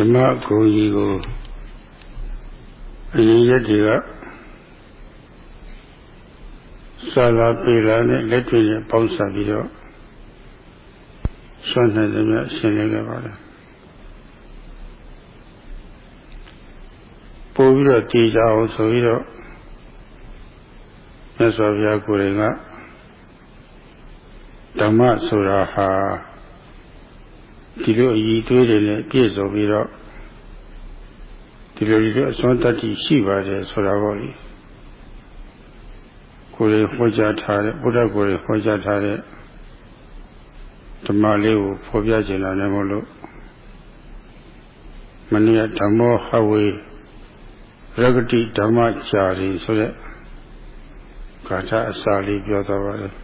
ဓမ္မဂုံကြီးကိုအရင်ရက်တွေကစာလာပေလာနဲ့လက်တွေ့နဲ့ပေါင်းစပ်ပြီးတော့ဆွမ်းနိုင်တယ်များရှင်းလင်းခဲ့ပါတယ်ပို့ပြီးတော့တည်ကြအောင်ဆိုပြီးတော့မြတ်စွာဘုရားကိုယ်တိုင်ကဓမ္မဆိုတာဟာဒီလိုအည်သွေးတွေနဲ့ပြည့်စုံပြီးတော့ ဒီလိုဒီလိုအစွမ်းတတ္တိရှိပါတယ်ဆိုတာပေါ့လေကိုယ်ရေဟောကြားထားတဲ့ဘုရားကိုယ်ရေဟောကြားထားတဲ့ဓမ္မလေးကိုဖော်ပြခြင်းလာတယ်မို့လို့မနေ့ကဓမ္မောဟဝေရဂတိဓမ္မချာရီဆိုတဲ့ဂါထာအစာလေးပြောသွားပါတယ်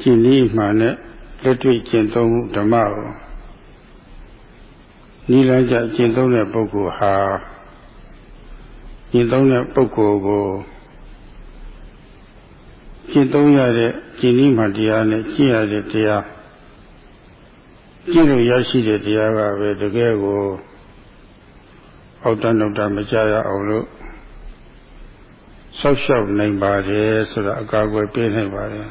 ကျင့်နည်းမှနဲ့လက်တွေ့ကျင့်သုံးမှုဓမ္မကို နိလန်းကြကျင့်သုံးတဲ့ပုဂ္ဂိုလ်ဟာကျင့်သုံးတဲ့ပုဂ္ဂိုလ်ကိုကျင့်သုံးရတဲ့ကျင့်နည်းမှတရားနဲ့ကျင့်ရတဲ့တရားကျင့်လို့ရရှိတဲ့တရားကပဲတကယ်ကိုအောက်တန်းနောက်တန်းမကြရအောင်လို့ဆောက်ရှောက်နိုင်ပါတယ်ဆိုတာအကာအကွယ်ပေးနိုင်ပါတယ်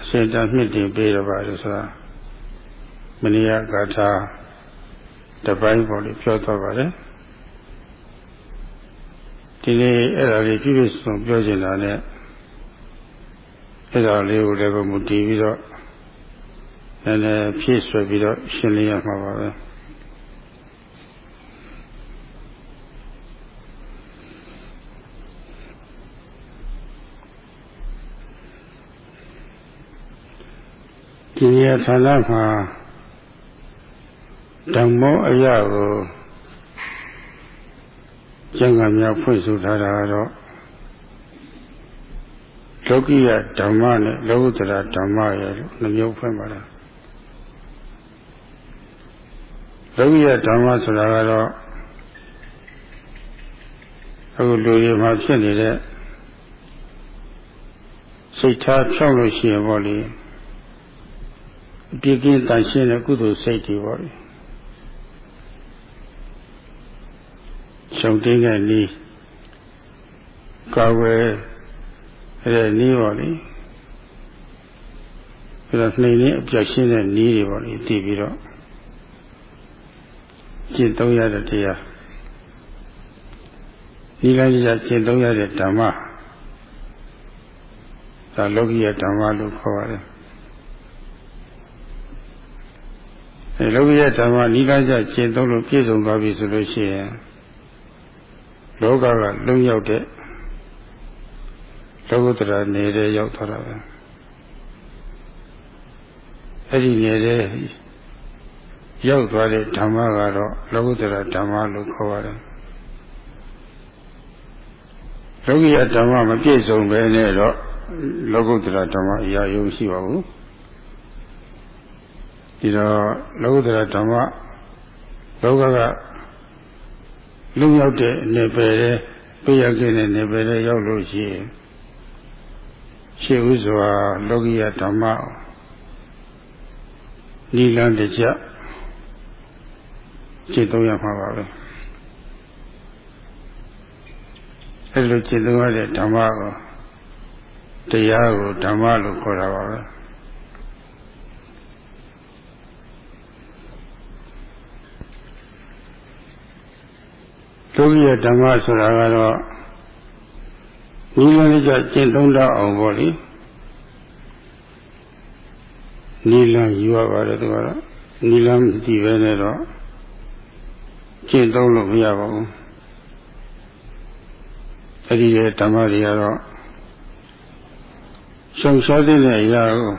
အစင်တမြင့်တင်ပေးရပါတယ်ဆိုတာမနိယဂါထာ တပိုင်းပေါ်လေးပြောသွားပါတယ်ဒီနေ့အဲ့ဒါလေးပြည့်ပြည့်စုံပြောချင်တာနဲ့အဲ့ဒါလေးကိုလည်းမူတည်ပြီးတော့နည်းနည်းဖြည့်ဆွဲပြီးတော့ရှင်းလင်းရမှာပါပဲဒီရဌာနမှာ ဓမ္မောအရာကိုကျန်ကများဖွင့်ဆိုထားတာကတော့လောကိယဓမ္မနဲ့လောကုတ္တရာဓမ္မရဲ့နှမျိုးဖွင့်ပါလားလောကိယဓမ္မဆိုတာကတော့အခုလူတွေမှာဖြစ်နေတဲ့စိတ်ထားဖြောင်းလို့ရှိရင်ပေါ့လေအပြည့်ကင်းတန်ရှင်းတဲ့ကုသိုလ်စိတ်တွေပေါ့လေ ရှုံတင်းတဲ့နီးကာဝယ်တဲ့နီးပေါ့လေအဲဒါနှိမ်ရင်းအပြတ်ရှင်းတဲ့နီးတွေပေါ့လေတည်ပြီးတော့ကျင့်သုံးရတဲ့တရားဒီလိုက်ကြကျင့်သုံးရတဲ့ဓမ္မဒါလောကီယဓမ္မလို့ခေါ်ပါတယ်အဲလောကီယဓမ္မနိလကြကျင့်သုံးလို့ပြည့်စုံသွားပြီဆိုလို့ရှိရင် လောကကလုံရောက်တဲ့လောကုတ္တရာနေတဲ့ရောက်သွားတာပဲအဲ့ဒီနေတဲ့ရောက်သွားတဲ့ဓမ္မကတော့လောကုတ္တရာဓမ္မလို့ခေါ်ပါတယ်လောကီယဓမ္မမပြည့်စုံပဲနဲ့တော့လောကုတ္တရာဓမ္မအရာယုံရှိပါဘူးဒီတော့လောကုတ္တရာဓမ္မလောကက လူရောက်တဲ့နေပယ်တဲ့ပြရခဲ့တဲ့နေပယ်တဲ့ရောက်လို့ရှိရင်ရှေ့ဥစွာလောကီယဓမ္မနိလန်းတကြจิตသုံးရမှာပါပဲအဲလိုจิตသုံးရတဲ့ဓမ္မကိုတရားကိုဓမ္မလို့ခေါ်တာပါပဲ ဒုက္ခရဓမ္မဆိုတာကတော့နိလန်းကြကျင့်သုံးတော့အောင်ပေါ့လေနိလန်းယူရပါတယ်သူကတော့နိလန်းဒီပဲနဲ့တော့ကျင့်သုံးလို့မရပါဘူးအဲ့ဒီရဲ့ဓမ္မတွေကတော့ရှုံရှားတဲ့အရာကို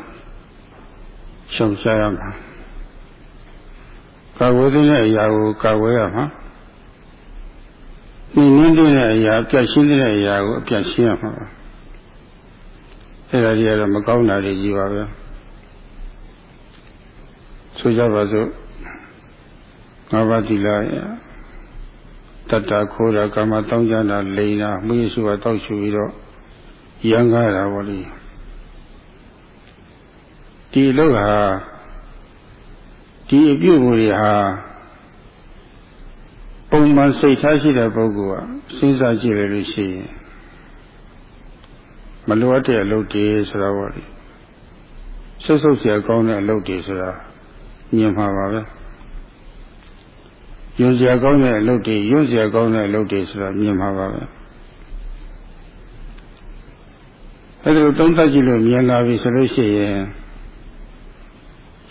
ရှုံရှားရမှာကာဝေးတဲ့အရာကိုကာဝေးရမှာ နှင်းနှင်းတဲ့အရာအပြတ်ရှင်းတဲ့အရာကိုအပြတ်ရှင်းရမှာအဲ့ဒါကြီးကတော့မကောင်းတာတွေကြီးပါပဲဆိုကြပါစို့ငါးပါးသီလတတ္တခိုးတာကာမတောင်းကြတာလိန်တာမှုရစုကတောက်ရှူပြီးတော့ရံကားတာပေါ့လေဒီလောက်ဟာဒီအပြုမှုတွေဟာ ပုံမှန်စိတ်ထားရှိတဲ့ပုဂ္ဂိုလ်ကစဉ်းစားကြည့်လိုက်လို့ရှိရင်မလိုအပ်တဲ့အလုပ်တွေဆိုတာပေါ့လေဆုပ်ဆုပ်เสียကောင်းတဲ့အလုပ်တွေဆိုတာမြင်မှာပါပဲယွန်းเสียကောင်းတဲ့အလုပ်တွေယွန်းเสียကောင်းတဲ့အလုပ်တွေဆိုတာမြင်မှာပါပဲအဲဒါသုံးသပ်ကြည့်လို့မြင်လာပြီဆိုလို့ရှိရင်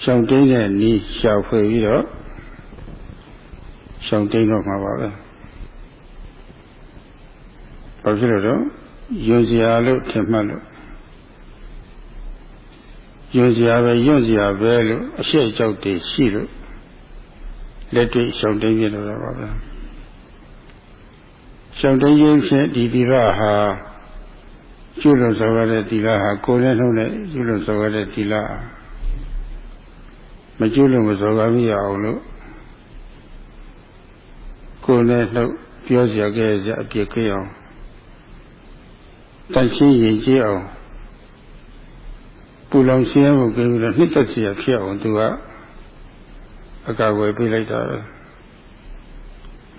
ရှောင်းတင်းတဲ့နီးရှာဖွေပြီးတော့ ရှောင်းတင်းတော့မှာပါပဲဘာဖြစ်လို့တော့ယွန်းစရာလို့ထင်မှတ်လို့ယွန်းစရာပဲယွန်းစရာပဲလို့အရှိအကြောက်တွေရှိလို့လက်တွေ့ရှောင်းတင်းပြလို့တော့ပါပဲရှောင်းတင်းခြင်းဖြင့်ဒီဒီရဟာကျွလို့ဆိုရတဲ့ဒီလဟာကိုယ်နဲ့နှုတ်နဲ့ကျွလို့ဆိုရတဲ့ဒီလဟာမကျွလို့မစော်ကားမိရအောင်လို့ ကိုယ်နဲ့နှုတ်ပြောစရာကြဲစရာအပြစ်ကြအောင်တန်ရှင်းရင်ကြည့်အောင်ပူလောင်ရှင်းဖို့ကြပြီးတော့နှစ်သက်စရာဖြစ်အောင်သူကအကာအကွယ်ပေးလိုက်တာပဲ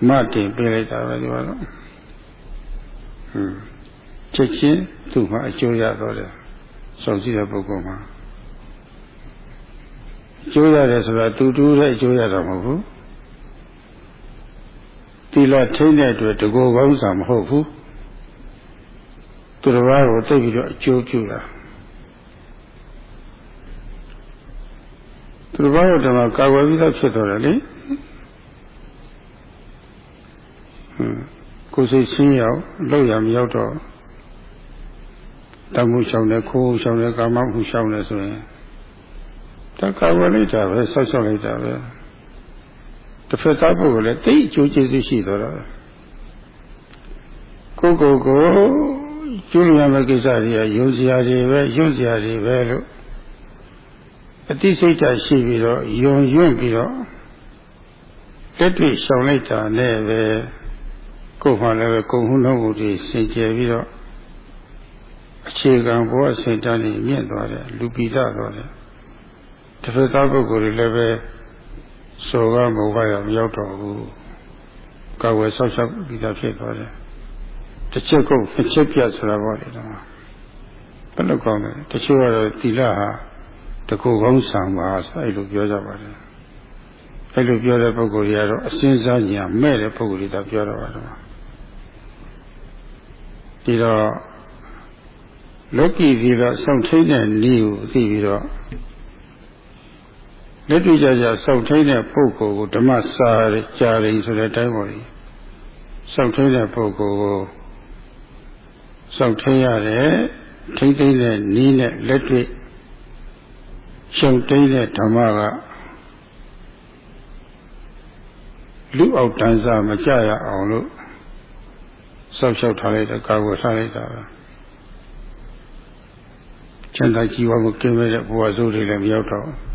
မတင်ပေးလိုက်တာပဲဒီကတော့ဟွန်းချက်ချင်းသူ့မှာအကျိုးရတော့တယ်စောင့်ကြည့်တဲ့ပုဂ္ဂိုလ်မှာအကျိုးရတယ်ဆိုတာတူတူတဲ့အကျိုးရတာမဟုတ်ဘူး တိလထိမ့်တဲ့အတွက်တကူကောင်းစာမဟုတ်ဘူးသူတစ်ပါးကိုသိပြီးတော့အကျိုးပြုတာသူတစ်ပါးကိုတမကာကွယ်ပြီးတော့ဖြစ်တော်တယ်လေဟွန်းကိုယ်စိတ်ဆင်းရောက်လောက်ရမရောက်တော့တမှုရှောင်တယ်ခိုးရှောင်တယ်ကာမမှုရှောင်တယ်ဆိုရင်တက္ကဝလိုက်တာပဲဆောက်ရှောက်လိုက်တာပဲ တစ်ဖက်သားပုဂ္ဂိုလ်လည်းတိတ်အကျိုးကျေးဇူးရှိတော့တာကိုကိုကိုကျွလျာမဲ့ကိစ္စတွေကယုံစရာတွေပဲယွန့်စရာတွေပဲလို့အတိစိတ်ဓာတ်ရှိပြီးတော့ယုံယွန့်ပြီးတော့တက်တွေ့ရှောင်လိုက်တာနဲ့ပဲကိုယ်မှလည်းပဲကုံဟုလုံးမှုတွေစင်ကြယ်ပြီးတော့အခြေခံဘဝစိတ်ဓာတ်တွေမြင့်သွားတယ်လူပိဒသွားတယ်တစ်ဖက်သားပုဂ္ဂိုလ်တွေလည်းပဲ စောကမဟုတ်ပါရမရောက်တော့ဘူးကာဝယ်ဆောက်ရှောက်ပြီးသားဖြစ်သွားတယ်တစ်ချက်ကုန်တစ်ချက်ပြတ်ဆိုတာပေါ့လေတော့ဘယ်လိုကောင်းလဲတချို့ကတော့တိလဟာတကူကောင်းဆံပါဆိုအဲ့လိုပြောကြပါတယ်အဲ့လိုပြောတဲ့ပုဂ္ဂိုလ်တွေကတော့အစင်းစားညာမဲ့တဲ့ပုဂ္ဂိုလ်တွေတော့ပြောတော့ပါတယ်ဒီတော့လောကီပြီးတော့စောင့်ထိန်တဲ့နည်းကိုသိပြီးတော့ လက်တွေ့ကြကြစောင့်ထိန်တဲ့ပုဂ္ဂိုလ်ကိုဓမ္မစာကြာရင်ဆိုတဲ့အတိုင်းပေါ်ကြီးစောင့်ထိန်တဲ့ပုဂ္ဂိုလ်ကိုစောင့်ထိန်ရတယ်ထိမ့်သိမ့်တဲ့နည်းနဲ့လက်တွေ့ရှုံတိမ့်တဲ့ဓမ္မကလူအောက်တန်းစားမကြရအောင်လို့စောက်ရှောက်ထားလိုက်တဲ့ကာကိုထားလိုက်တာပဲချမ်းသာကြီးဝါမှုကင်းမဲ့တဲ့ဘဝဆိုးတွေလည်းမရောက်တော့ဟွန်း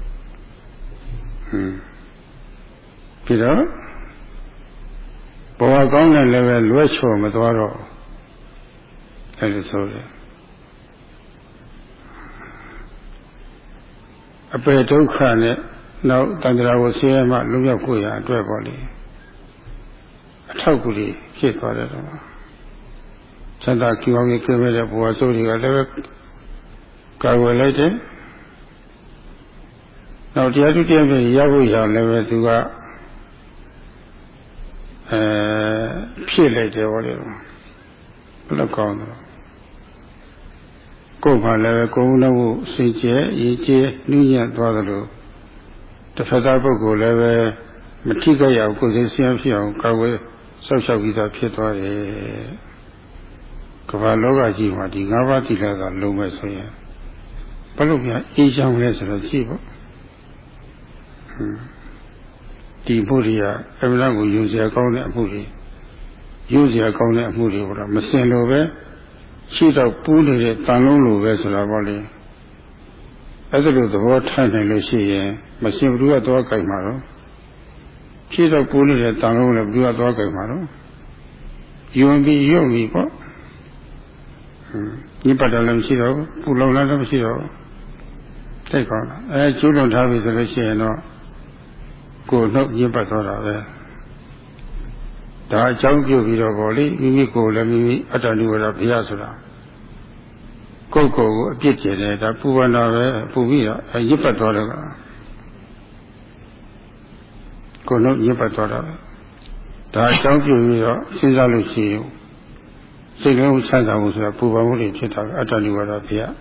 ပြီးတော့ဘဝကောင်းတဲ့လည်းပဲလွဲချော်မသွားတော့အဲ့လိုဆိုတယ်အပေဒုက္ခနဲ့နောက်တန္တရာကိုဆင်းရဲမှလွတ်မြောက်ကိုရအတွက်ပေါ့လေအထောက်ကူတွေဖြစ်သွားတယ်တော့ချမ်းသာကြည်ဝါမှုကင်းမဲ့တဲ့ဘဝဆိုးတွေကလည်းကာကွယ်လိုက်တယ် နောက်တရားသူတရားပြရဖို့ရလည်းပဲသူကအဲဖြစ်လိုက်တယ်ဟောလေဘယ်လိုကောင်းတော့ကိုယ်မှလည်းပဲကိုယ်လုံးကိုစင်ကြယ်ရေးကြည်နှူးညံ့သွားသလိုတစ်ဖက်သားပုဂ္ဂိုလ်လည်းပဲမထိကြရအောင်ကိုယ်စိတ်ဆင်းဖြစ်အောင်ကာကွယ်ဆောက်ရှောက်ပြီးသားဖြစ်သွားတယ်ကမ္ဘာလောကကြီးမှာဒီ၅ပါးသီလကလုံးမဲ့ဆိုရင်ဘလို့များအေးချောင်းလဲဆိုတော့ကြည့်ပေါ့ ဒီမှုတွေကအမှန်ကိုယူစရာကောင်းတဲ့အမှုတွေယူစရာကောင်းတဲ့အမှုတွေဟောတော့မစင်လို့ပဲရှိတော့ပူးနေတဲ့တန်လုံးလိုပဲဆိုတာပေါ့လေအဲ့ဒါလိုသဘောထားနိုင်လို့ရှိရင်မစင်ဘူးကတော့ကြိုက်မှာတော့ရှိတော့ပူးနေတဲ့တန်လုံးလည်းဘူးကတော့ကြိုက်မှာတော့ယွန်ပြီးယွတ်ပြီးပေါ့ညပတ်တယ်လည်းမရှိတော့ဘူးပူလုံလည်းမရှိတော့ဘူးသိကောင်းလားအဲကျူးလွန်ထားပြီဆိုလို့ရှိရင်တော့ ကိုယ်နှုတ်ညစ်ပတ်သွားတာပဲဒါအကြောင်းပြုပြီးတော့ဗောလေမိမိကိုယ်လည်းမိမိအတ္တနုဝရဘုရားဆိုတာကိုယ်ကိုယ်ကိုအပြစ်ကျင်တယ်ဒါပူပန်တာပဲပူပြီးတော့ညစ်ပတ်သွားတယ်ကကိုယ်နှုတ်ညစ်ပတ်သွားတာပဲဒါအကြောင်းပြုပြီးတော့စဉ်းစားလို့ရှိရင်စိတ်လုံးချမ်းသာမှုဆိုတာပူပန်မှုတွေဖြစ်တာအတ္တနုဝရဘုရား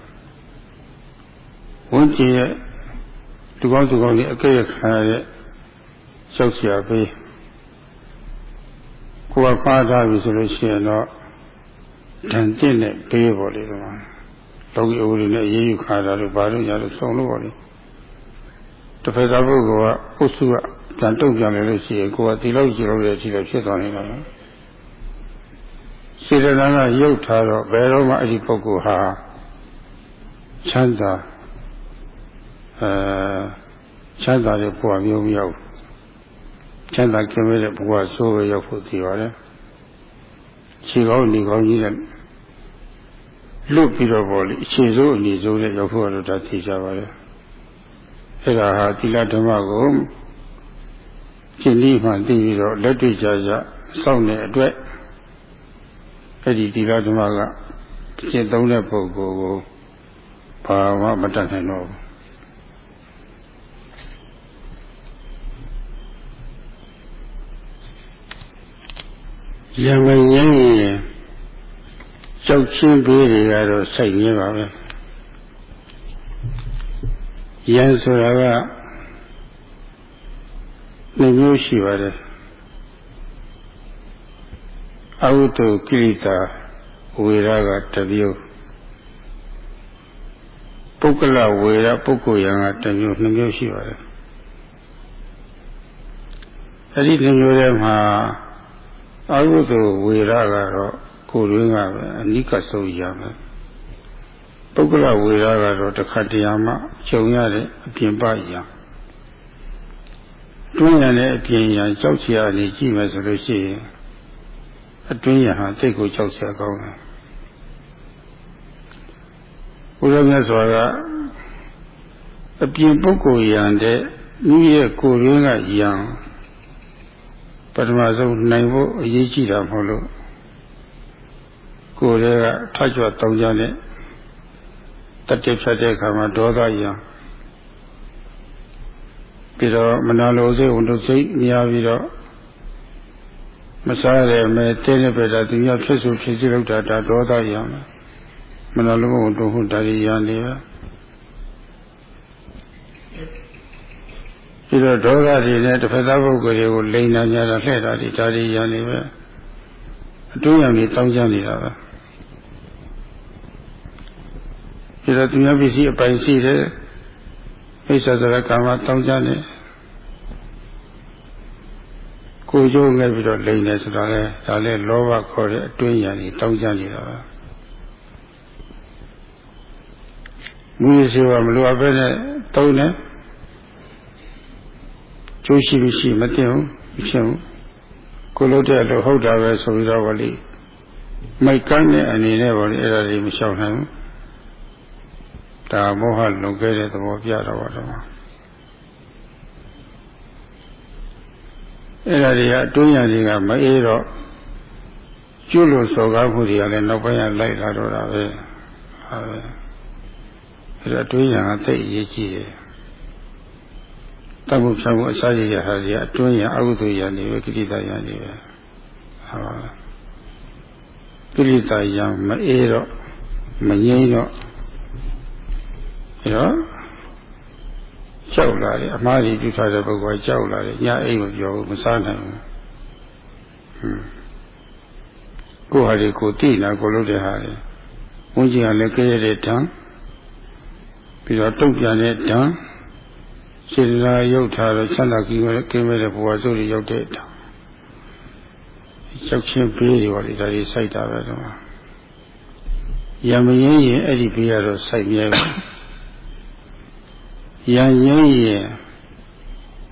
ဝန်းကျင်ရဲ့သူကောင်းသူကောင်းတွေအကဲ့ခံရတဲ့ ရှောက်เสียပေးကိုယ်ကဖားထားပြီဆိုလို့ရှိရင်တော့တန်တင့်နဲ့ပေးပေါ်လေတော့လောကီအိုးတွေနဲ့အေးအေးခါတာလို့ဘာလို့ညာလို့ဆုံးလို့ပေါ်လေတစ်ဖက်သားပုဂ္ဂိုလ်ကအုပ်စုကတန်တုတ်ပြန်လေလို့ရှိရင်ကိုယ်ကဒီလောက်ကြည့်လို့ရရှိတော့ဖြစ်သွားနေတာစေတနာကရုပ်ထားတော့ဘယ်တော့မှအဲ့ဒီပုဂ္ဂိုလ်ဟာချမ်းသာအဲချမ်းသာတဲ့ဘဝမျိုးမရောက် ချမ်းသာကျင်းမဲ့တဲ့ဘဝဆိုးရရောက်ဖို့သိပါတယ်ခြေကောင်းနေကောင်းကြီးတဲ့လွတ်ပြီးတော့ပေါ့လေအခြေစိုးအနေစိုးတဲ့ရောက်ဖို့တော့ဒါသိကြပါတယ်အဲ့ဒါဟာသီလဓမ္မကိုရှင်းပြီးမှသိပြီးတော့လက်တွေ့ကြကြစောင့်တဲ့အတွက်အဲ့ဒီသီလဓမ္မကရှင်းသုံးတဲ့ပုဂ္ဂိုလ်ကိုဘာမှမတတ်နိုင်တော့ဘူး ရံမငင်းရင်ကြောက်ချင်းပေးတွေကတော့စိုက်နေပါပဲရံဆိုတာကနှစ်မျိုးရှိပါတယ်အဝိတ္တကိရိတာဝေရကတစ်မျိုးပုဂ္ဂလဝေရပုဂ္ဂိုလ်ယံကတစ်မျိုးနှစ်မျိုးရှိပါတယ်အဲ့ဒီနှစ်မျိုးထဲမှာ အာဟုသောဝေရကတော့ကိုယ်ရင်းကပဲအနိကဆုံးရမယ်ပုဂ္ဂလဝေရကတော့တစ်ခါတရံမှခြုံရတဲ့အပြင်ပရာတွင်းရတဲ့အပြင်ရာကြောက်ချရာနေကြည့်မယ်ဆိုလို့ရှိရင်အတွင်းရဟာစိတ်ကိုကြောက်ချရာကောင်းတယ်ဘုရားမြတ်စွာကအပြင်ပုဂ္ဂိုလ်ယံတဲ့မိရဲ့ကိုယ်ရင်းကယံ ပထမဆုံးနိုင်ဖို့အရေးကြီးတာမဟုတ်လို့ကိုယ်တည်းကထကြွတောင်းကြတဲ့တတ္တိဖြတ်တဲ့အခါမှာဒေါသရံပြီးတော့မနာလိုစိတ်ဝန်တို့စိတ်များပြီးတော့မစားရမယ်တင်းနေပဲတာသူများဖြစ်ဆိုဖြစ်စီလောက်တာဒါဒေါသရံမနာလိုဝန်တို့ဟုတ်ဒါရရနေပါ ပြီးတော့ဒေါသတွေနဲ့တစ်ဖက်သားပုဂ္ဂိုလ်တွေကိုလိန်နာကြတာလှဲ့တာတွေဒါတွေရနေပဲအတွင်းရံကြီးတောင်းကြနေတာပဲပြီးတော့သူများပစ္စည်းအပိုင်ရှိတယ်အိစ္ဆဒရကာမတောင်းကြနေကိုကျိုးငယ်ပြီးတော့လိန်နေဆိုတော့လေဒါလည်းလောဘခေါ်တဲ့အတွင်းရံကြီးတောင်းကြနေတာပဲမူရစေဝမလိုအပ်ပဲနဲ့တုံးတယ် ကျိုးရှိလို့ရှိမသိဘူးမဖြစ်ဘူးကိုလို့တဲ့လို့ဟုတ်တာပဲဆိုပြီးတော့ဗောလေမိုက်ကန်းတဲ့အနေနဲ့ဗောလေအဲ့ဒါတွေမလျှောက်နိုင်ဘူးဒါမောဟလုံခဲ့တဲ့သဘောပြတော့ပါတော့အဲ့ဒါတွေကအတွင်းရတွေကမအေးတော့ကျွလို့စော်ကားမှုတွေကလည်းနောက်ပိုင်းကလိုက်လာတော့တာပဲဟာပဲအဲ့ဒါအတွင်းရကသိအရေးကြီးတယ် တတ်ဖို့ဖြောင်းဖို့အစာရရဟာကြီးအတွင်းရအကုသိုလ်ရနေပဲကိရိတာရနေပဲဟာကိရိတာရမအေးတော့မငြိမ်းတော့အဲတော့ကြောက်လာတယ်အမှားကြီးပြုထားတဲ့ပုဂ္ဂိုလ်ကြောက်လာတယ်ညအိမ်မပြောဘူးမစားနိုင်ဘူးဟွန်းကိုယ်ဟာဒီကိုတိနာကိုလို့တဲ့ဟာလေဝန်းကျင်ကလည်းကြရတဲ့ဓာတ်ပြီးတော့တုတ်ပြန်တဲ့ဓာတ် စေတနာရုပ်ထားတော့ဆန္ဒကြီးကကင်းမဲ့တဲ့ဘဝဆိုတွေရောက်တဲ့ဓာတ်ရောက်ချင်းပေးတွေပါလေဒါတွေစိုက်တာပဲတော့ရမရင်ရင်အဲ့ဒီပေးရတော့စိုက်မြဲပဲရန်ရင်ရင်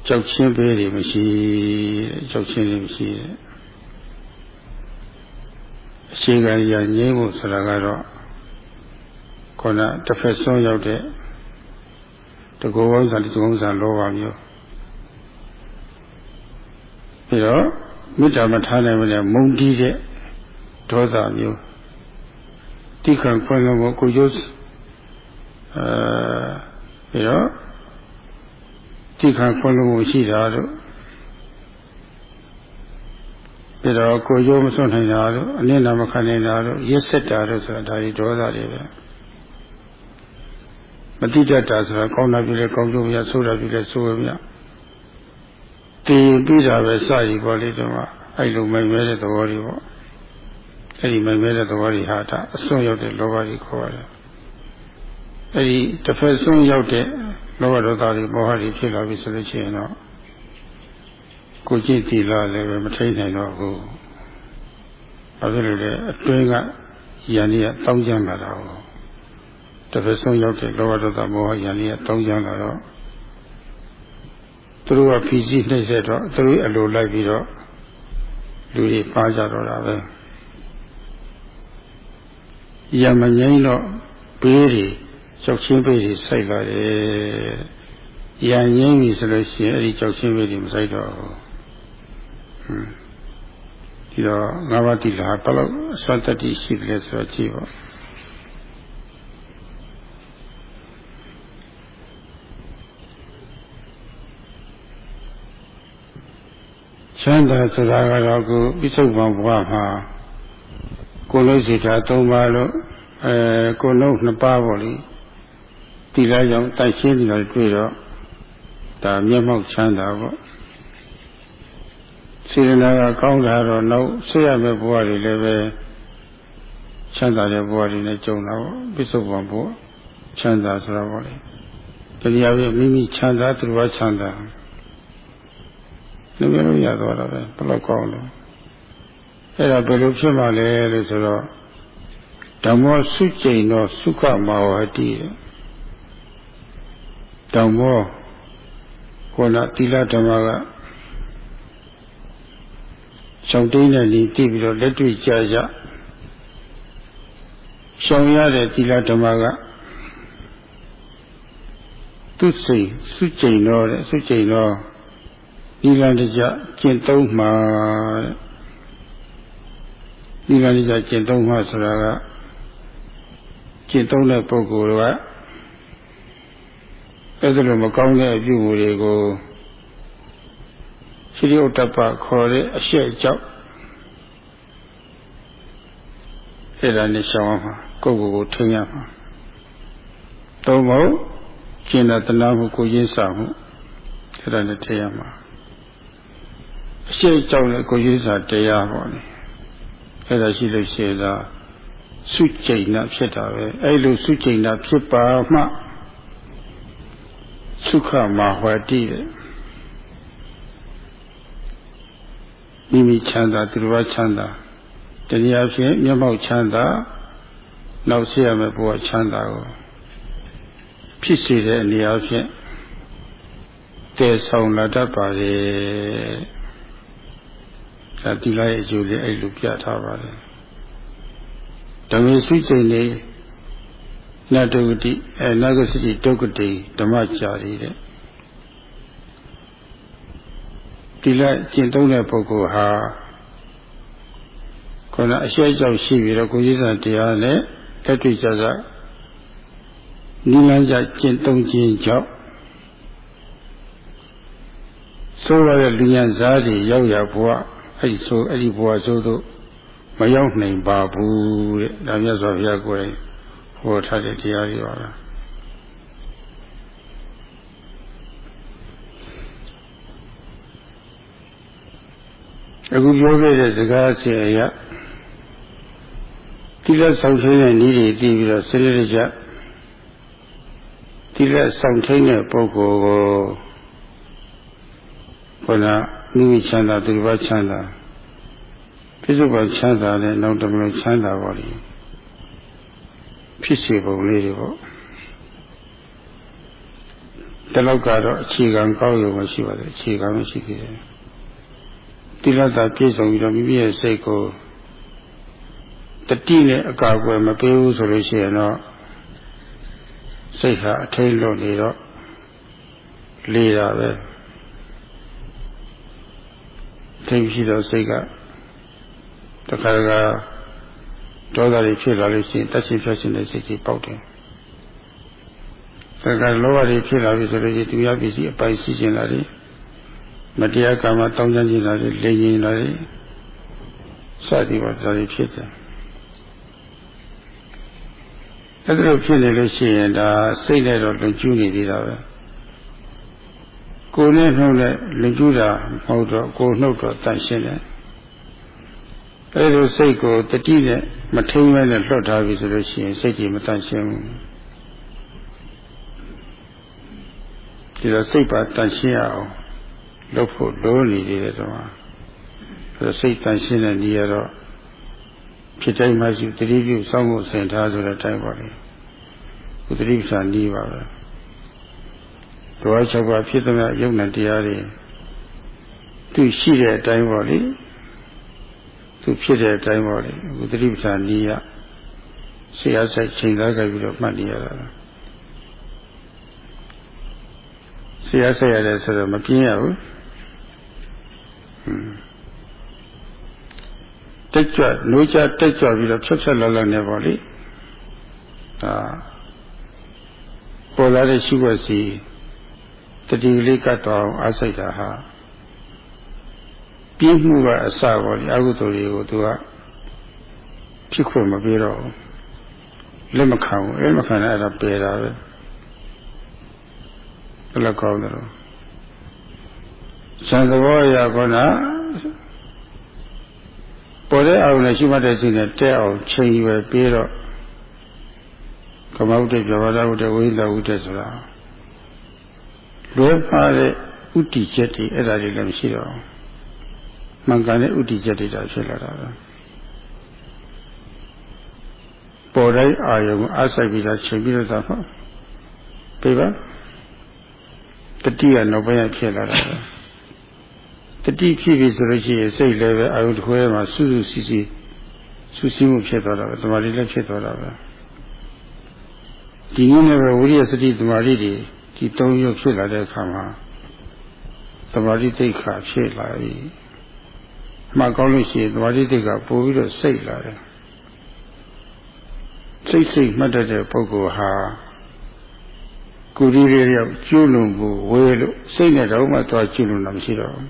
ကြောက်ချင်းပေးတွေမရှိတဲ့ကြောက်ချင်းတွေမရှိတဲ့အခြေခံရငြိမ်းဖို့ဆိုတာကတော့ခုနတစ်ဖက်ဆုံးရောက်တဲ့ တကောဝိဇ္ဇာတကောဝိဇ္ဇာလောဘမျိုးပြီးတော့မေတ္တာမထားနိုင်ဘူးလေမုန်းတီးတဲ့ဒေါသမျိုးတိခံခွင့်လို့ကိုကျိုးအဲပြီးတော့တိခံခွင့်လို့ရှိတာတို့ပြီးတော့ကိုကျိုးမစွန့်နိုင်တာတို့အနည်းနာမခံနိုင်တာတို့ရစ်ဆက်တာတို့ဆိုတာဒါတွေဒေါသတွေပဲ မတိတတ်တာဆိုတာကောင်းတာပြည့်လဲကောင်းကျိုးမရဆိုးတာပြည့်လဲဆိုးရမရတည်ပြီးတာပဲစရည်ပေါ်လေးတော့အဲ့လိုမိုင်မဲတဲ့သဘောတွေပေါ့အဲ့ဒီမိုင်မဲတဲ့သဘောတွေဟာဒါအစွန်းရောက်တဲ့လောဘတွေခေါ်ရတယ်အဲ့ဒီတစ်ဖက်စွန်းရောက်တဲ့လောဘဒေါသတွေမောဟတွေဖြစ်လာပြီဆိုလို့ရှိရင်တော့ကိုကြည့်တီလာလည်းပဲမထိန်နိုင်တော့ဘူးဘာဖြစ်လို့လဲအတွင်းကယန္တိကတောင်းကြမ်းလာတာကိုတ စ်ဖက်ဆုံးရောက်တဲ့လောဘဒေါသမောဟယန္တိကတောင်းကြမ်းလာတော့သူတို့ကဖြီးစည်းနှိမ့်ဆက်တော့သူတို့အလိုလိုက်ပြီးတော့လူတွေပါကြတော့တာပဲရမငိမ့်တော့ဘေးတွေကြောက်ချင်းဘေးတွေစိုက်လာတယ်ရငိမ့်ပြီဆိုလို့ရှိရင်အဲ့ဒီကြောက်ချင်းဘေးတွေမစိုက်တော့ဘူးဟွန်းဒီတော့ငါးပါးတိလာဘယ်လောက်အစွမ်းတတိရှိတယ်ဆိုတော့ကြည့်ပါ ချမ်းသာဆိုတာကတော့ကိုပြစ္ဆုတ်ပံဘဝမှာကိုလို့စိတ်ဓာတ်၃ပါးလို့အဲကိုလုံးနှစ်ပါးပေါ့လေဒီလားကြောင့်တိုက်ရှင်းနေတာတွေ့တော့ဒါမျက်မှောက်ချမ်းသာပေါ့စေရနာကကောင်းတာတော့နောက်ဆွရမယ့်ဘဝတွေလည်းပဲချမ်းသာတဲ့ဘဝတွေနဲ့ကြုံတာပေါ့ပြစ္ဆုတ်ပံဘဝချမ်းသာဆိုတာပေါ့လေတရားပြမိမိချမ်းသာသူတော်ချမ်းသာ လူမျိုးရသွားတာပဲဘယ်လောက်ကောင်းလဲအဲ့ဒါဘယ်လိုဖြစ်မှလဲလို့ဆိုတော့ဓမ္မောစုကျိန်သောသုခမာဝတိတဲ့ဓမ္မောခေါနာတိလဓမ္မကရှောင်းတင်းတဲ့ဒီတိပြီးတော့လက်တွေ့ကြကြရှောင်ရတဲ့တိလဓမ္မကသူစိတ်စုကျိန်တော့တဲ့စုကျိန်တော့ ဒီကံတကြကျင့်သုံးမှာတဲ့ဒီကံတကြကျင့်သုံးမှာဆိုတာကကျင့်သုံးတဲ့ပုဂ္ဂိုလ်ကအဲ့ဒါလိုမကောင်းတဲ့အပြုအမူတွေကိုရှိရိဥတ္တပခေါ်တဲ့အရှက်ကြောင့်အဲ့ဒါနဲ့ရှောင်အောင်ကိုယ့်ကိုယ်ကိုထိန်းရမှာသုံးဖို့ကျင့်တဲ့တနာမှုကိုရင်းစားမှုအဲ့ဒါနဲ့ထိန်းရမှာ အရှိတ်ကြောင့်လည်းကိုရေးစာတရားပေါ့လေအဲ့ဒါရှိလို့ရှိရင်သာစုကျိန်နာဖြစ်တာပဲအဲ့လိုစုကျိန်နာဖြစ်ပါမှသုခမာဟွာတိတဲ့မိမိချမ်းသာသူတော်ချမ်းသာတရားဖြင့်မျက်မှောက်ချမ်းသာနောက်ဆက်ရမယ့်ဘဝချမ်းသာကိုဖြစ်စေတဲ့အနေအချင်းတည်ဆောင်လာတတ်ပါလေ ဒါတိလာရဲ့အကျိုးလေးအဲ့လိုပြထားပါတယ်ဓမ္မစုချိန်လေးနတ္တဝတိအဲနဂစတိဒုက္ကတိဓမ္မကြာရီတဲ့တိလာကျင့်သုံးတဲ့ပုဂ္ဂိုလ်ဟာခေါင်းအရှက်ကြောင့်ရှိပြီးတော့ကိုကြီးစာတရားနဲ့တက်တွေ့ကြကြနိလန်းကြကျင့်သုံးခြင်းကြောင့်ဆိုးရတဲ့လူညာစားတွေရောက်ရဘဝ အဲ့ဒီဆိုအဲ့ဒီဘဝဆိုးတို့မရောက်နိုင်ပါဘူးတဲ့ဒါမြတ်စွာဘုရားကိုယ်တိုင်ဟောထားတဲ့တရားတွေပါလားအခုပြောခဲ့တဲ့စကားဆင်အရတိလက်ဆောင်ထင်းတဲ့နည်းတွေတည်ပြီးတော့ဆင်းရဲကြတိလက်ဆောင်ထင်းတဲ့ပုဂ္ဂိုလ်ကိုဘုရား မိမိချမ်းသာသူတစ်ပါးချမ်းသာပြစ္ဆုတ်ပါချမ်းသာတဲ့နောက်တစ်မျိုးချမ်းသာပါလိမ့်ဖြစ်စေပုံလေးတွေပေါ့တလောက်ကတော့အခြေခံကောင်းရုံမရှိပါဘူးအခြေခံမရှိသေးတယ်တိလတာပြည့်စုံပြီးတော့မိမိရဲ့စိတ်ကိုတတိနဲ့အကာအကွယ်မပေးဘူးဆိုလို့ရှိရင်တော့စိတ်ဟာအထိတ်လွတ်နေတော့လေတာပဲ ထထိန်ရှိတော့စိတ်ကတခါတခါဒေါသတွေဖြစ်လာလို့ရှိရင်တတ်ရှင်ဖြတ်ရှင်တဲ့စိတ်ကြီးပေါက်တယ်တခါလောဘတွေဖြစ်လာပြီဆိုတော့ဒီတရားပစ္စည်းအပိုင်ရှိခြင်းလာတယ်မတရားကာမတောင်းကြခြင်းလာတယ်လိမ်ရင်လာတယ်စသည်ပါဒါတွေဖြစ်တယ်အဲ့ဒါလိုဖြစ်နေလို့ရှိရင်ဒါစိတ်နဲ့တော့လွန်ကျူးနေသေးတာပဲ ကိုယ်နဲ့နှုတ်နဲ့လွန်ကျူးတာမဟုတ်တော့ကိုယ်နှုတ်တော့တန့်ရှင်းတယ်အဲ့လိုစိတ်ကိုတတိနဲ့မထိန်မဲနဲ့လွတ်ထားပြီဆိုလို့ရှိရင်စိတ်ကြီးမတန့်ရှင်းဘူးဒီတော့စိတ်ပါတန့်ရှင်းအောင်လုပ်ဖို့လိုနေသေးတယ်တော့အဲ့တော့စိတ်တန့်ရှင်းတဲ့နေရာတော့ဖြစ်တိုင်းမှရှိတတိပြုစောင့်ဖို့ဆင်ထားဆိုတဲ့အတိုင်းပါလေကုသတိပ္ပာနီးပါပဲ တော်၆ပါးဖြစ်သမျှယုံနဲ့တရားတွေသူရှိတဲ့အတိုင်းပါလေသူဖြစ်တဲ့အတိုင်းပါလေကုသတိပ္ပာနီးရဆရာဆိုင်ချိန်သားကြပြီးတော့မှတ်နေရတာဆရာဆိုင်ရတယ်ဆိုတော့မပြင်းရဘူးဟွန်းတက်ကြွနိုးကြတက်ကြွပြီးတော့ဖြတ်ဖြတ်လောက်လောက်နေပါလိဒါပေါ်လာတဲ့ရှိွက်စီ တတိလေးကတ်တော်အားစိတ်တာဟာပြင်းမှုကအစပေါ်လေအကုသိုလ်တွေကိုသူကဖြစ်ခွင့်မပေးတော့ဘူးလက်မခံဘူးအဲ့မခံတဲ့အဲ့ဒါပယ်တာပဲဘယ်လောက်ကောင်းတယ်လို့ဇန်သဘောရကောနာပေါ်တဲ့အောင်နဲ့ရှိမှတ်တဲ့စိတ်နဲ့တဲ့အောင်ချိန်ရွယ်ပြီးတော့ကမ္မဝတ္တပြဘာသာဝတ္တဝိသဝတ္တဆိုတာ လွယ်ပါတဲ့ဥတီချက်တွေအဲ့ဒါတွေလည်းမရှိတော့မှန်ကန်တဲ့ဥတီချက်တွေတာဖြစ်လာတာပဲပေါ်တိုင်းအာယုံအားစိုက်ပြီးတော့ချိန်ပြီးတော့သာပေါ့ပြပါတတိယနောက်ပိုင်းဖြစ်လာတာပဲတတိဖြစ်ပြီဆိုလို့ရှိရင်စိတ်လည်းပဲအာယုတစ်ခွဲမှာစူးစူးစီးစီးစူးစီးမှုဖြစ်သွားတာပဲတမာတိလည်းဖြစ်သွားတာပဲဒီနည်းနဲ့ပဲဝိရိယစတိတမာတိတွေ ဒီသုံးရုပ်ဖြစ်လာတဲ့အခါမှာတမာတိတိတ်ခါဖြစ်လာပြီမှကောင်းလို့ရှိရင်တမာတိတိတ်ခါပို့ပြီးတော့စိတ်လာတယ်စိတ်စိတ်မှတ်တတ်တဲ့ပုဂ္ဂိုလ်ဟာကိုယ်ကြီးတွေရောက်ကျွလွန်ဖို့ဝေလို့စိတ်နဲ့တော့မှသွားကျွလွန်တာမရှိတော့ဘူး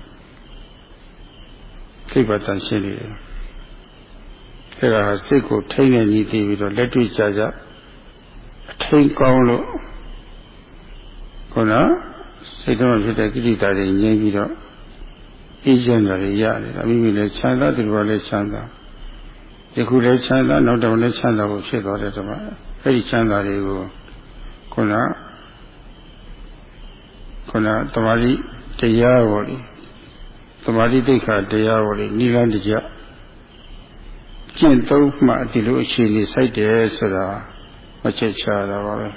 စိတ်ပါတန်ရှင်းနေတယ်အဲဒါစိတ်ကိုထိမ့်နေညီတည်ပြီးတော့လက်တွေ့ကြကြအထိန်ကောင်းလို့ ခုနစိတ်တော်ဖြစ်တဲ့ကိဋ္တာတွေငြိမ်းပြီးတော့အေးချမ်းတာတွေရတယ်အမိမိလည်းချမ်းသာသူတော်လည်းချမ်းသာဒီခုလည်းချမ်းသာနောက်တော့လည်းချမ်းသာဖို့ဖြစ်သွားတယ်ဆိုမှအဲ့ဒီချမ်းသာတွေကိုခုနခုနတမာတိတရားပေါ်လေသမာဓိတိတ်ခါတရားပေါ်လေနိလန်းတကြကျင့်သုံးမှဒီလိုအခြေအနေစိုက်တယ်ဆိုတာမချက်ချတာပါပဲ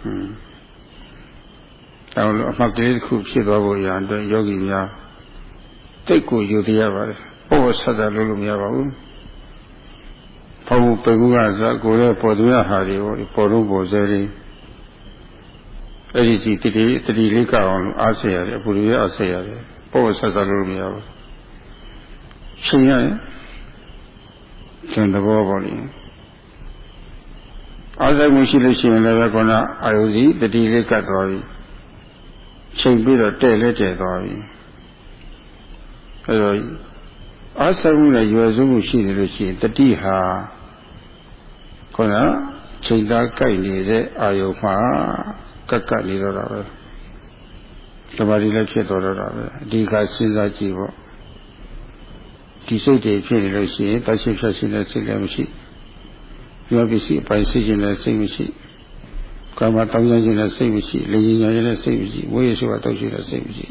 ဟွန်း အဲလိုအမှတ်ကလေးတစ်ခုဖြစ်သွားဖို့ရန်အတွက်ယောဂီများတိတ်ကိုယူတရားပါတယ်ဘောဆက်ဆက်လို့လို့မရပါဘူးဘုံပေကူကစားကိုယ်ရဲ့ပေါ်သူရဟာတွေပေါ်လို့ပေါ်စေတယ်အဲ့ဒီစီတတိတတိလေးကအောင်လို့အားစေရတယ်အပူရအားစေရတယ်ပေါ့ဆက်ဆက်လို့မရဘူးရှင်ရတယ်ကျန်တဘောပေါ့လေအားစိတ်မှုရှိလို့ရှိရင်လည်းကောနာအာယုစီတတိလေးကတ်သွားပြီ ချိန်ပြီးတော့တဲ့လဲတဲ့သွားပြီအဲတော့အားစိတ်မှုနဲ့ရွယ်စုမှုရှိတယ်လို့ရှိရင်တတိဟာကောနာချိန်သားကြိုက်နေတဲ့အာယုမှာကတ်ကတ်နေတော့တာပဲသမာဓိလည်းဖြစ်တော်တော့တာပဲအဓိကစဉ်းစားကြည့်ပေါ့ဒီစိတ်တွေဖြစ်နေလို့ရှိရင်တရှိဖြတ်ရှိတဲ့စိတ်လည်းမရှိပြောပစ္စည်းအပိုင်ရှိခြင်းလည်းစိတ်မရှိ ကာမတောင်းကြခြင်းလည်းစိတ်မရှိလေရင်ညာခြင်းလည်းစိတ်မရှိဝိရရှိပါတောက်ရှိလည်းစိတ်မရှိ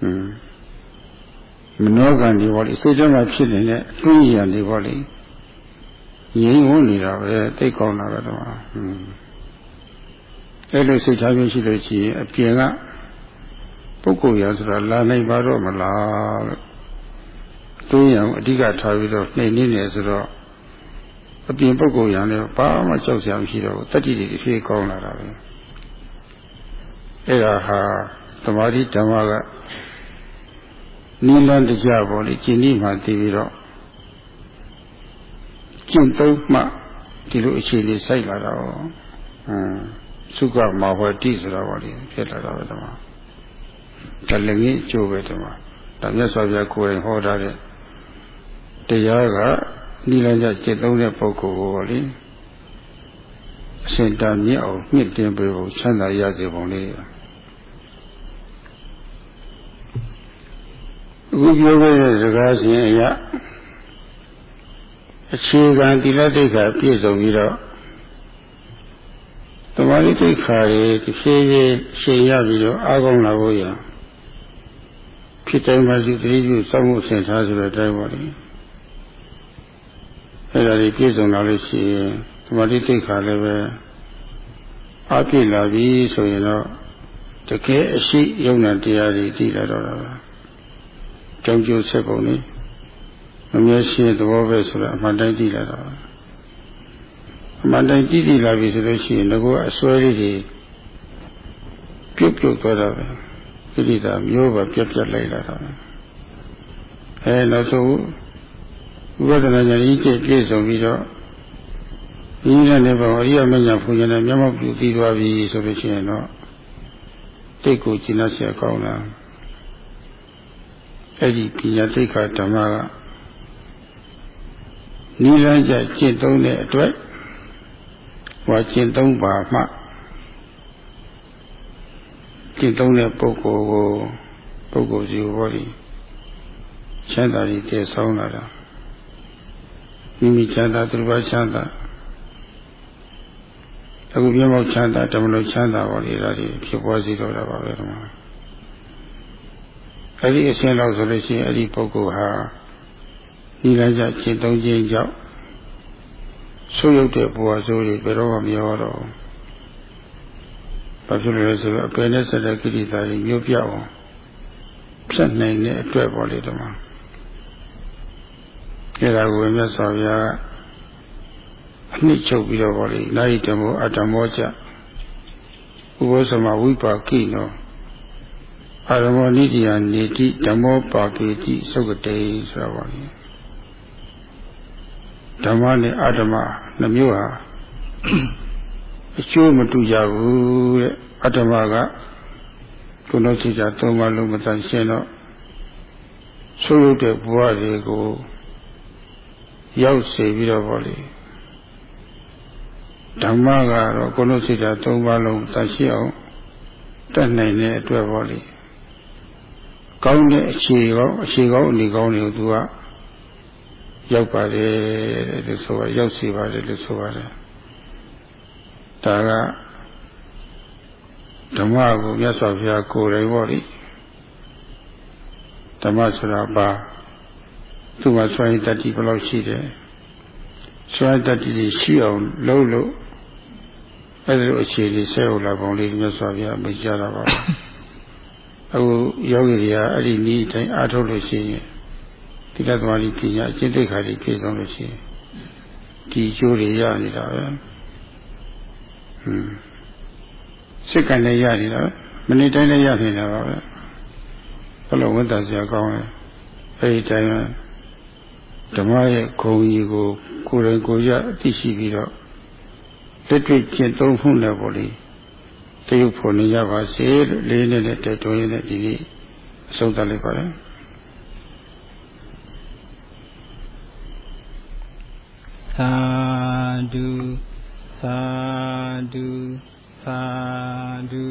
ဟွန်းမနောကံဒီပေါ့လေစိတ်ထဲမှာဖြစ်နေတဲ့အတွင်းရံတွေပေါ့လေငြိမ်းဝနေတာပဲတိတ်ကောင်းတာပဲတော့ဟွန်းအဲ့လိုစိတ်ထားမျိုးရှိလို့ရှိရင်အပြင်ကပုဂ္ဂိုလ်ရဆိုတာလာနိုင်ပါတော့မလားလို့တွင်းရအောင်အဓိကထားပြီးတော့နှိမ့်နေနေဆိုတော့ အပြင်ပုဂ္ဂိုလ်ရံလည်းဘာမှကြောက်စရာမရှိတော့ဘူးတတိတွေအဖြစ်ကောင်းလာတာပဲအဲ့ဒါဟာသမာဓိဓမ္မကနိလန်းတကြပေါ့လေကျင့်ဤမှာတည်ပြီးတော့ကျင့်သုံးမှဒီလိုအခြေအနေစိုက်လာတော့ဟမ်သုကမဟောတိဆိုတော့ပေါ့လေဖြစ်လာတော့ဓမ္မဒါလည်းငင်းကျိုးပဲဓမ္မဒါမြတ်စွာဘုရားကိုယ်တိုင်ဟောထားတဲ့တရားက နိလန်းကြကျင့်သုံးတဲ့ပုဂ္ဂိုလ်ကိုပေါ့လေအရှင်တမြင့်အောင်မြင့်တင်ပေးဖို့ချမ်းသာရစေပုံလေးအခုပြောခဲ့တဲ့စကားစဉ်အရအခြေခံတိလတိတ်္ခာပြည့်စုံပြီးတော့သမာဓိတိတ်္ခာရေတစ်ဖြည်းဖြည်းရှင်းရပြီးတော့အားကောင်းလာဖို့ရဖြစ်တိုင်းမှရှိတတိပြုစောင့်မှုဆင်ထားဆိုတဲ့အတိုင်းပါလေ အဲ့ဒါတွေပြည့်စုံလာလို့ရှိရင်သမာဓိတိတ်္ခာလည်းပဲအားပြည့်လာပြီဆိုရင်တော့တကယ်အရှိယုံနာတရားတွေတည်လာတော့တာပါကြောင်းကျိုးဆက်ပုံလေးမမြဲရှိတဲ့သဘောပဲဆိုတာအမှန်တိုင်းသိလာတာအမှန်တိုင်းသိသိလာပြီဆိုလို့ရှိရင်ငါကအစွဲလေးတွေပြုတ်ပြုတ်သွားတာပဲကိရိတာမျိုးပါပြတ်ပြတ်လိုက်လာတာအဲနောက်ဆုံး ဝိပဿနာဉာဏ်ကြီးပြည့်စုံပြီးတော့ဒီနေ့လည်းပေါ့အရိယမညာဖူဉာဏ်နဲ့မျက်မှောက်ပြုပြီးသွားပြီဆိုလို့ရှိရင်တော့တိတ်ကိုကျင့်ရဆက်ကောင်းလားအဲ့ဒီပညာသိက္ခာဓမ္မကနိလန်းကြကျင့်သုံးတဲ့အတွက်ဟောကျင့်သုံးပါမှကျင့်သုံးတဲ့ပုဂ္ဂိုလ်ကိုပုဂ္ဂိုလ်စီဟောဒီချမ်းသာကြီးတည်ဆောင်းလာတာ မိမိချမ်းသာသူတစ်ပါးချမ်းသာအခုမျက်မှောက်ချမ်းသာဓမ္မလို့ချမ်းသာပါလေဒါတွေဖြစ်ပေါ်စေတော့တာပါပဲကွာအဲ့ဒီအရှင်လောက်ဆိုလို့ရှိရင်အဲ့ဒီပုဂ္ဂိုလ်ဟာဒီလမ်းကြရှင်းသုံးခြင်းကြောင့်ဆိုးရုပ်တဲ့ဘဝဆိုးတွေဘယ်တော့မှမရောတော့ဘာဖြစ်လို့လဲဆိုတော့အပယ်နဲ့ဆက်တဲ့ကိရိတာတွေမျိုးပြောက်အောင်ဖြတ်နိုင်တဲ့အတွက်ပေါ်လေတမ အဲ့ဒါကိုမြတ်စွာဘုရားကအနှစ်ချုပ်ပြီးတော့ပေါ်လေနိုင်တမောအတ္တမောကြဥဘောသမဝိပါကိနောအာရမောနိတိယနေတိဓမ္မောပါကေတိသုကတေဆိုတာပါလေဓမ္မနဲ့အတ္တမနှမျိုးဟာအကျိုးမတူကြဘူးတဲ့အတ္တမကကုဏ္ဏစိတ်သုံးပါလုံးမတန်ရှင်းတော့ဆိုးရုပ်တဲ့ဘဝတွေကို ရောက်စေပြီးတော့ဗောလေဓမ္မကတော့ကုဏ္ဏစိတ်သုံးပါလုံးတန်ရှင်းအောင်တတ်နိုင်တဲ့အတွက်ဗောလေကောင်းတဲ့အခြေကောင်းအခြေကောင်းအနေကောင်းတွေကိုသူကရောက်ပါတယ်လို့ဆိုပါရောက်စီပါတယ်လို့ဆိုပါတယ်ဒါကဓမ္မကိုမြတ်စွာဘုရားကိုယ်တိုင်ပေါ့လေဓမ္မဆိုတာပါ သူ့မှာစွမ်းရည်တတိဘယ်လောက်ရှိတယ်စွမ်းရည်တတိရှိအောင်လုပ်လို့အဲ့ဒီအခြေအနေဆဲဟုတ်လာပုံလေးမြတ်စွာဘုရားမကြားတာပါအခုယောဂီတွေကအဲ့ဒီနည်းအတိုင်းအားထုတ်လို့ရှိရင်တိလသမารီပညာအကျင့်သိက္ခာတွေပြည့်စုံလို့ရှိရင်ဒီကျိုးတွေရနေတာပဲဟွန်းစိတ်ကလည်းရနေတာမနေ့တိုင်းလည်းရနေတာပါပဲဘလို့ဝန်တာစရာကောင်းလဲအဲ့ဒီတိုင်း ဓမ္မရဲ့ဂုံကြီးကိုကိုယ်တိုင်ကိုယ်ရအသိရှိပြီးတော့လက်တွေ့ကျင့်သုံးမှုနဲ့ပေါ့လေတရုပ်ဖို့နေရပါစေလို့လေးနဲ့တက်တွန်းရင်းနဲ့ဒီနေ့အဆုံးသတ်လိုက်ပါလားသာဓုသာဓုသာဓု